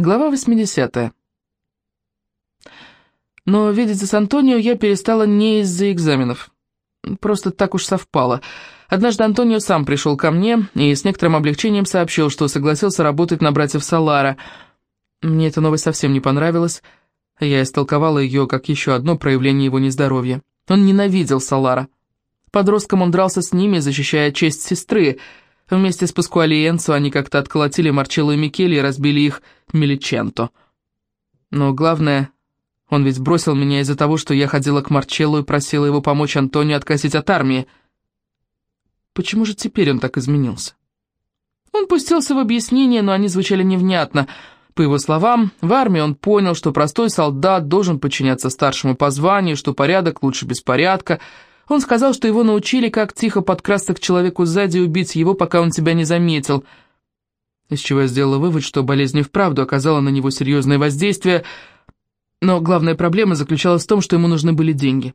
Глава 80. Но видеться с Антонио я перестала не из-за экзаменов. Просто так уж совпало. Однажды Антонио сам пришел ко мне и с некоторым облегчением сообщил, что согласился работать на братьев Салара. Мне эта новость совсем не понравилась. Я истолковала ее как еще одно проявление его нездоровья. Он ненавидел Салара. Подростком он дрался с ними, защищая честь сестры — Вместе с Паскуали они как-то отколотили Марчелло и Микеле и разбили их Меличенто. Но главное, он ведь бросил меня из-за того, что я ходила к Марчелло и просила его помочь Антонио откосить от армии. Почему же теперь он так изменился? Он пустился в объяснения, но они звучали невнятно. По его словам, в армии он понял, что простой солдат должен подчиняться старшему по званию, что порядок лучше беспорядка — он сказал, что его научили, как тихо подкрасться к человеку сзади и убить его, пока он тебя не заметил. Из чего я сделала вывод, что болезнь и вправду оказала на него серьезное воздействие, но главная проблема заключалась в том, что ему нужны были деньги.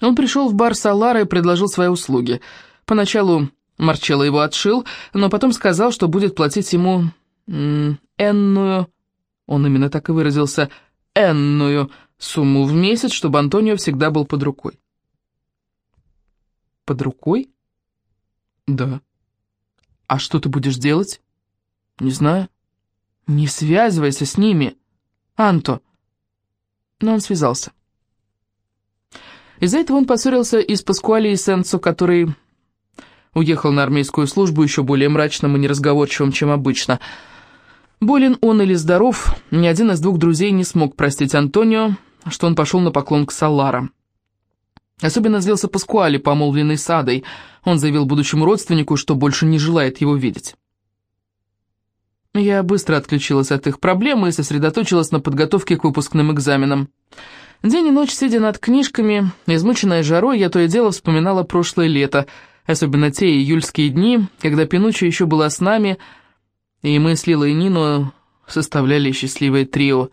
Он пришел в бар Салара и предложил свои услуги. Поначалу Марчелло его отшил, но потом сказал, что будет платить ему энную, он именно так и выразился, энную сумму в месяц, чтобы Антонио всегда был под рукой под рукой? Да. А что ты будешь делать? Не знаю. Не связывайся с ними, Анто. Но он связался. Из-за этого он поссорился и с Паскуали и Сенцо, который уехал на армейскую службу еще более мрачным и неразговорчивым, чем обычно. Болен он или здоров, ни один из двух друзей не смог простить Антонио, что он пошел на поклон к Салара. Особенно злился Паскуали, помолвленный с Адой. Он заявил будущему родственнику, что больше не желает его видеть. Я быстро отключилась от их проблем и сосредоточилась на подготовке к выпускным экзаменам. День и ночь, сидя над книжками, измученная жарой, я то и дело вспоминала прошлое лето, особенно те июльские дни, когда Пинуччи еще была с нами, и мы с Лилой и Нино составляли счастливое трио.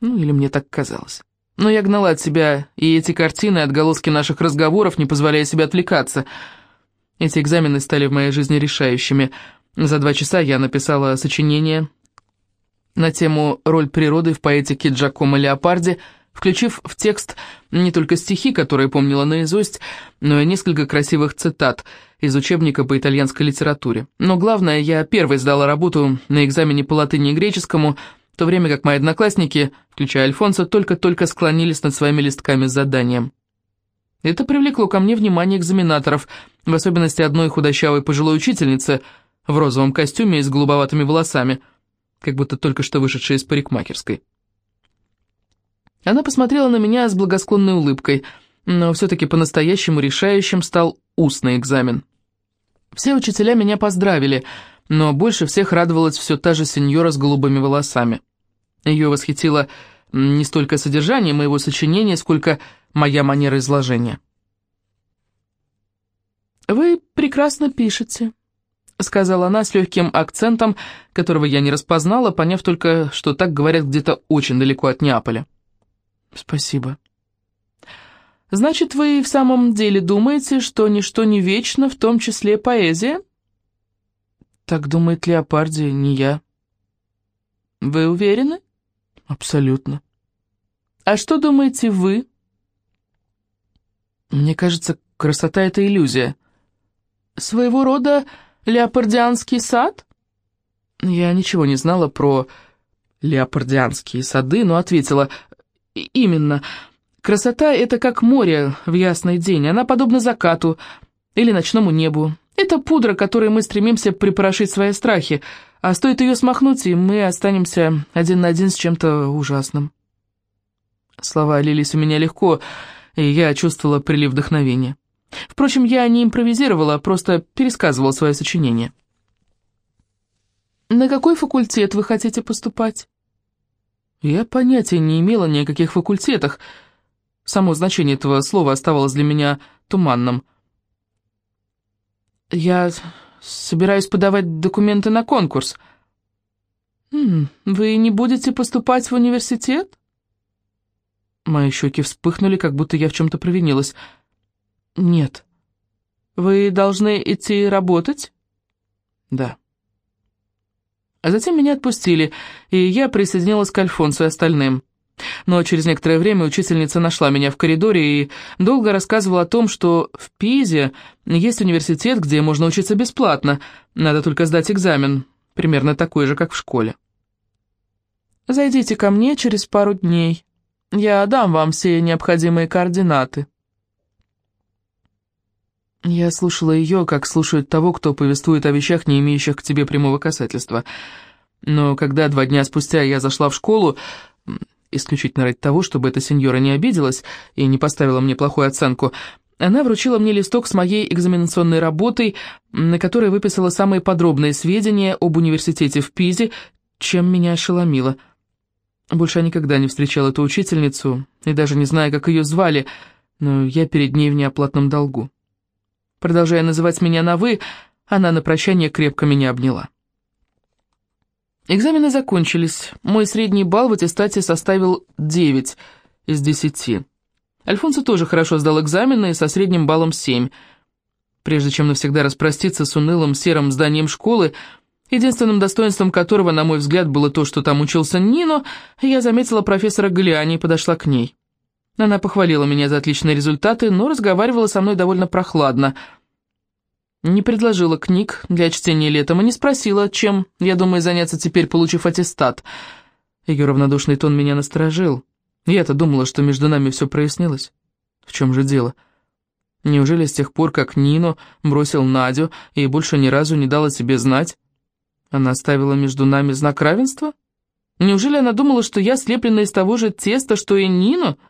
Ну, или мне так казалось. Но я гнала от себя и эти картины, и отголоски наших разговоров, не позволяя себе отвлекаться. Эти экзамены стали в моей жизни решающими. За два часа я написала сочинение на тему «Роль природы в поэтике Джакомо Леопарди», включив в текст не только стихи, которые помнила наизусть, но и несколько красивых цитат из учебника по итальянской литературе. Но главное, я первой сдала работу на экзамене по латыни и греческому – в то время как мои одноклассники, включая Альфонса, только-только склонились над своими листками с заданием. Это привлекло ко мне внимание экзаменаторов, в особенности одной худощавой пожилой учительницы в розовом костюме и с голубоватыми волосами, как будто только что вышедшая из парикмахерской. Она посмотрела на меня с благосклонной улыбкой, но все-таки по-настоящему решающим стал устный экзамен. Все учителя меня поздравили — но больше всех радовалась все та же сеньора с голубыми волосами. Ее восхитило не столько содержание моего сочинения, сколько моя манера изложения. «Вы прекрасно пишете», — сказала она с легким акцентом, которого я не распознала, поняв только, что так говорят где-то очень далеко от Неаполя. «Спасибо». «Значит, вы в самом деле думаете, что ничто не вечно, в том числе поэзия?» Так думает Леопарди, не я. Вы уверены? Абсолютно. А что думаете вы? Мне кажется, красота — это иллюзия. Своего рода леопардианский сад? Я ничего не знала про леопардианские сады, но ответила, именно. Красота — это как море в ясный день, она подобна закату или ночному небу. Это пудра, которой мы стремимся припорошить свои страхи, а стоит ее смахнуть, и мы останемся один на один с чем-то ужасным. Слова лились у меня легко, и я чувствовала прилив вдохновения. Впрочем, я не импровизировала, а просто пересказывала свое сочинение. «На какой факультет вы хотите поступать?» Я понятия не имела ни о каких факультетах. Само значение этого слова оставалось для меня туманным – «Я собираюсь подавать документы на конкурс». «Вы не будете поступать в университет?» Мои щеки вспыхнули, как будто я в чем-то провинилась. «Нет». «Вы должны идти работать?» «Да». А затем меня отпустили, и я присоединилась к Альфонсу и остальным. Но через некоторое время учительница нашла меня в коридоре и долго рассказывала о том, что в Пизе есть университет, где можно учиться бесплатно, надо только сдать экзамен, примерно такой же, как в школе. «Зайдите ко мне через пару дней, я дам вам все необходимые координаты». Я слушала ее, как слушают того, кто повествует о вещах, не имеющих к тебе прямого касательства. Но когда два дня спустя я зашла в школу, исключительно ради того, чтобы эта сеньора не обиделась и не поставила мне плохую оценку, она вручила мне листок с моей экзаменационной работой, на которой выписала самые подробные сведения об университете в Пизе, чем меня ошеломило. Больше я никогда не встречала эту учительницу, и даже не знаю, как ее звали, но я перед ней в неоплатном долгу. Продолжая называть меня на «вы», она на прощание крепко меня обняла. Экзамены закончились. Мой средний балл в аттестате составил 9 из 10. Альфонсо тоже хорошо сдал экзамены со средним баллом 7. Прежде чем навсегда распроститься с унылым серым зданием школы, единственным достоинством которого, на мой взгляд, было то, что там учился Нино, я заметила профессора Галиани и подошла к ней. Она похвалила меня за отличные результаты, но разговаривала со мной довольно прохладно. Не предложила книг для чтения летом и не спросила, чем я думаю заняться теперь, получив аттестат. Ее равнодушный тон меня насторожил. Я-то думала, что между нами все прояснилось. В чем же дело? Неужели с тех пор, как Нино бросил Надю и больше ни разу не дала себе знать, она оставила между нами знак равенства? Неужели она думала, что я слеплена из того же теста, что и Нино? —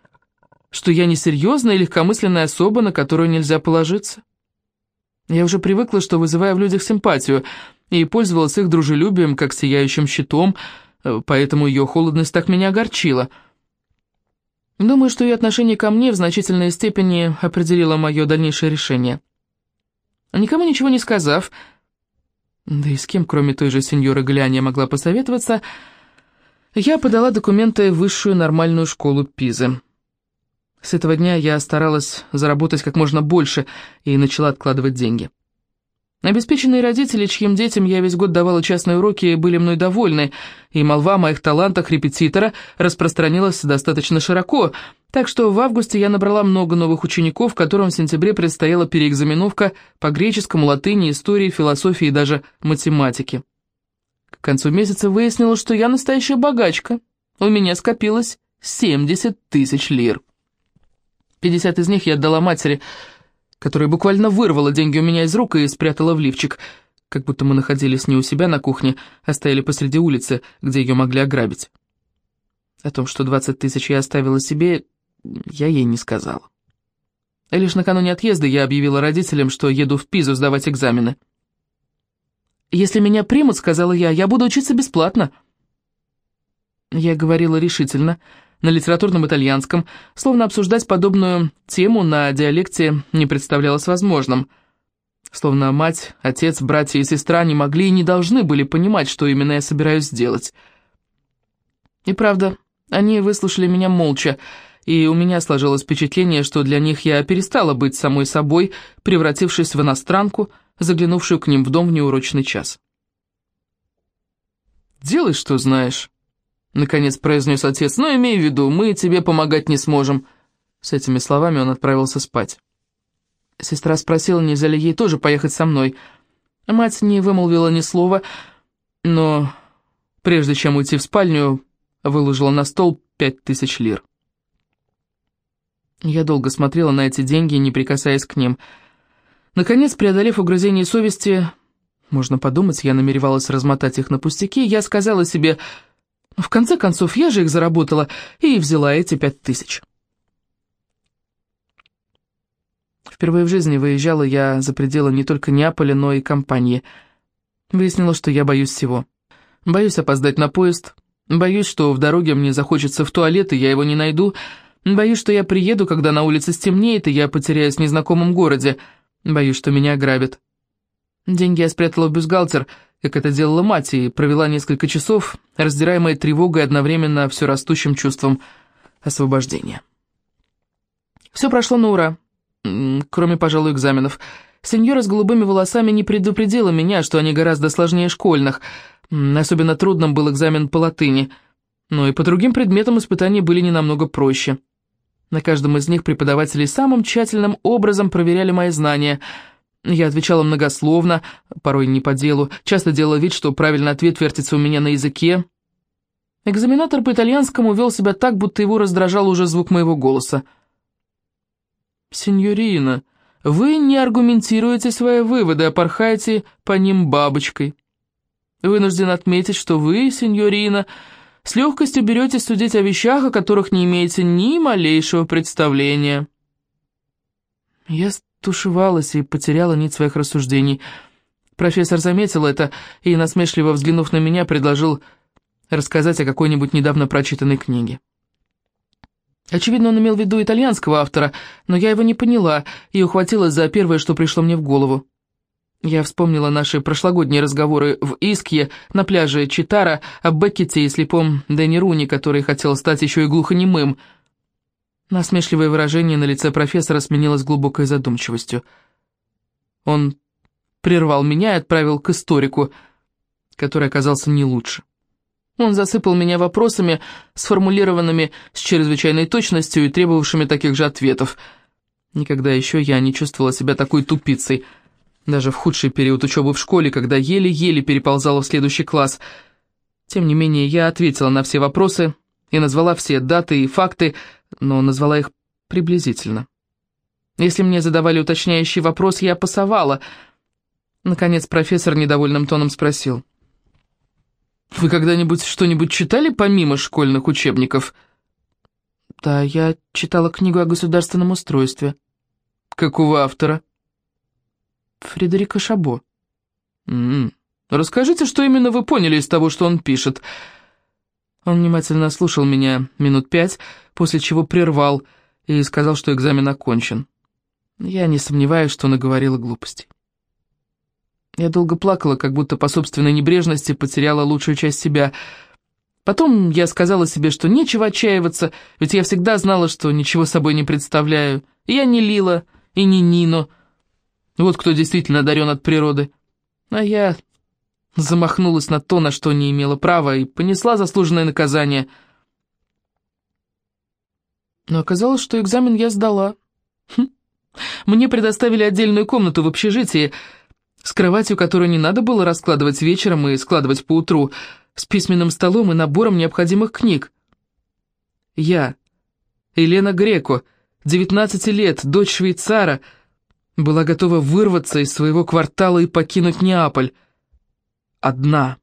что я несерьезная и легкомысленная особа, на которую нельзя положиться. Я уже привыкла, что вызываю в людях симпатию, и пользовалась их дружелюбием, как сияющим щитом, э, поэтому ее холодность так меня огорчила. Думаю, что ее отношение ко мне в значительной степени определило мое дальнейшее решение. Никому ничего не сказав, да и с кем, кроме той же сеньоры Гляни, могла посоветоваться, я подала документы в высшую нормальную школу Пизы. С этого дня я старалась заработать как можно больше и начала откладывать деньги. Обеспеченные родители, чьим детям я весь год давала частные уроки, были мной довольны, и молва о моих талантах репетитора распространилась достаточно широко, так что в августе я набрала много новых учеников, которым в сентябре предстояла переэкзаменовка по греческому, латыни, истории, философии и даже математике. К концу месяца выяснилось, что я настоящая богачка. У меня скопилось 70 тысяч лир. Пятьдесят из них я отдала матери, которая буквально вырвала деньги у меня из рук и спрятала в лифчик, как будто мы находились не у себя на кухне, а стояли посреди улицы, где ее могли ограбить. О том, что двадцать тысяч я оставила себе, я ей не сказала. И лишь накануне отъезда я объявила родителям, что еду в Пизу сдавать экзамены. «Если меня примут, — сказала я, — я буду учиться бесплатно». Я говорила решительно, — на литературном итальянском, словно обсуждать подобную тему на диалекте не представлялось возможным. Словно мать, отец, братья и сестра не могли и не должны были понимать, что именно я собираюсь сделать. И правда, они выслушали меня молча, и у меня сложилось впечатление, что для них я перестала быть самой собой, превратившись в иностранку, заглянувшую к ним в дом в неурочный час. «Делай, что знаешь», Наконец произнес отец, но имей в виду, мы тебе помогать не сможем. С этими словами он отправился спать. Сестра спросила, нельзя ли ей тоже поехать со мной. Мать не вымолвила ни слова, но прежде чем уйти в спальню, выложила на стол пять тысяч лир. Я долго смотрела на эти деньги, не прикасаясь к ним. Наконец, преодолев угрызение совести, можно подумать, я намеревалась размотать их на пустяки, я сказала себе в конце концов, я же их заработала и взяла эти пять тысяч. Впервые в жизни выезжала я за пределы не только Неаполя, но и компании. Выяснила, что я боюсь всего. Боюсь опоздать на поезд, боюсь, что в дороге мне захочется в туалет, и я его не найду, боюсь, что я приеду, когда на улице стемнеет, и я потеряюсь в незнакомом городе, боюсь, что меня ограбят. Деньги я спрятала в бюстгальтер — как это делала мать, и провела несколько часов, раздираемая тревогой одновременно все растущим чувством освобождения. Все прошло на ура, кроме, пожалуй, экзаменов. Сеньора с голубыми волосами не предупредила меня, что они гораздо сложнее школьных. Особенно трудным был экзамен по латыни. Но и по другим предметам испытания были не намного проще. На каждом из них преподаватели самым тщательным образом проверяли мои знания. Я отвечала многословно, порой не по делу, часто делала вид, что правильный ответ вертится у меня на языке. Экзаменатор по итальянскому вел себя так, будто его раздражал уже звук моего голоса. «Сеньорина», вы не аргументируете свои выводы, а порхаете по ним бабочкой. Вынужден отметить, что вы, сеньорина, с легкостью берете судить о вещах, о которых не имеете ни малейшего представления. Я стушевалась и потеряла нить своих рассуждений. Профессор заметил это и, насмешливо взглянув на меня, предложил рассказать о какой-нибудь недавно прочитанной книге. Очевидно, он имел в виду итальянского автора, но я его не поняла и ухватилась за первое, что пришло мне в голову. Я вспомнила наши прошлогодние разговоры в Искье, на пляже Читара, о Беккете и слепом Дэнни Руни, который хотел стать еще и глухонемым. Насмешливое выражение на лице профессора сменилось глубокой задумчивостью. Он прервал меня и отправил к историку, который оказался не лучше. Он засыпал меня вопросами, сформулированными с чрезвычайной точностью и требовавшими таких же ответов. Никогда еще я не чувствовала себя такой тупицей, даже в худший период учебы в школе, когда еле-еле переползала в следующий класс. Тем не менее, я ответила на все вопросы и назвала все даты и факты, но назвала их приблизительно. Если мне задавали уточняющий вопрос, я пасовала. Наконец профессор недовольным тоном спросил — вы когда-нибудь что-нибудь читали помимо школьных учебников? Да, я читала книгу о государственном устройстве. Какого автора? Фредерика Шабо. М -м. Расскажите, что именно вы поняли из того, что он пишет. Он внимательно слушал меня минут пять, после чего прервал и сказал, что экзамен окончен. Я не сомневаюсь, что наговорила глупостей. Я долго плакала, как будто по собственной небрежности потеряла лучшую часть себя. Потом я сказала себе, что нечего отчаиваться, ведь я всегда знала, что ничего собой не представляю. я не Лила, и не Нино. Вот кто действительно одарен от природы. А я замахнулась на то, на что не имела права, и понесла заслуженное наказание. Но оказалось, что экзамен я сдала. Хм. Мне предоставили отдельную комнату в общежитии — с кроватью, которую не надо было раскладывать вечером и складывать поутру, с письменным столом и набором необходимых книг. Я, Елена Греко, 19 лет, дочь швейцара, была готова вырваться из своего квартала и покинуть Неаполь. Одна.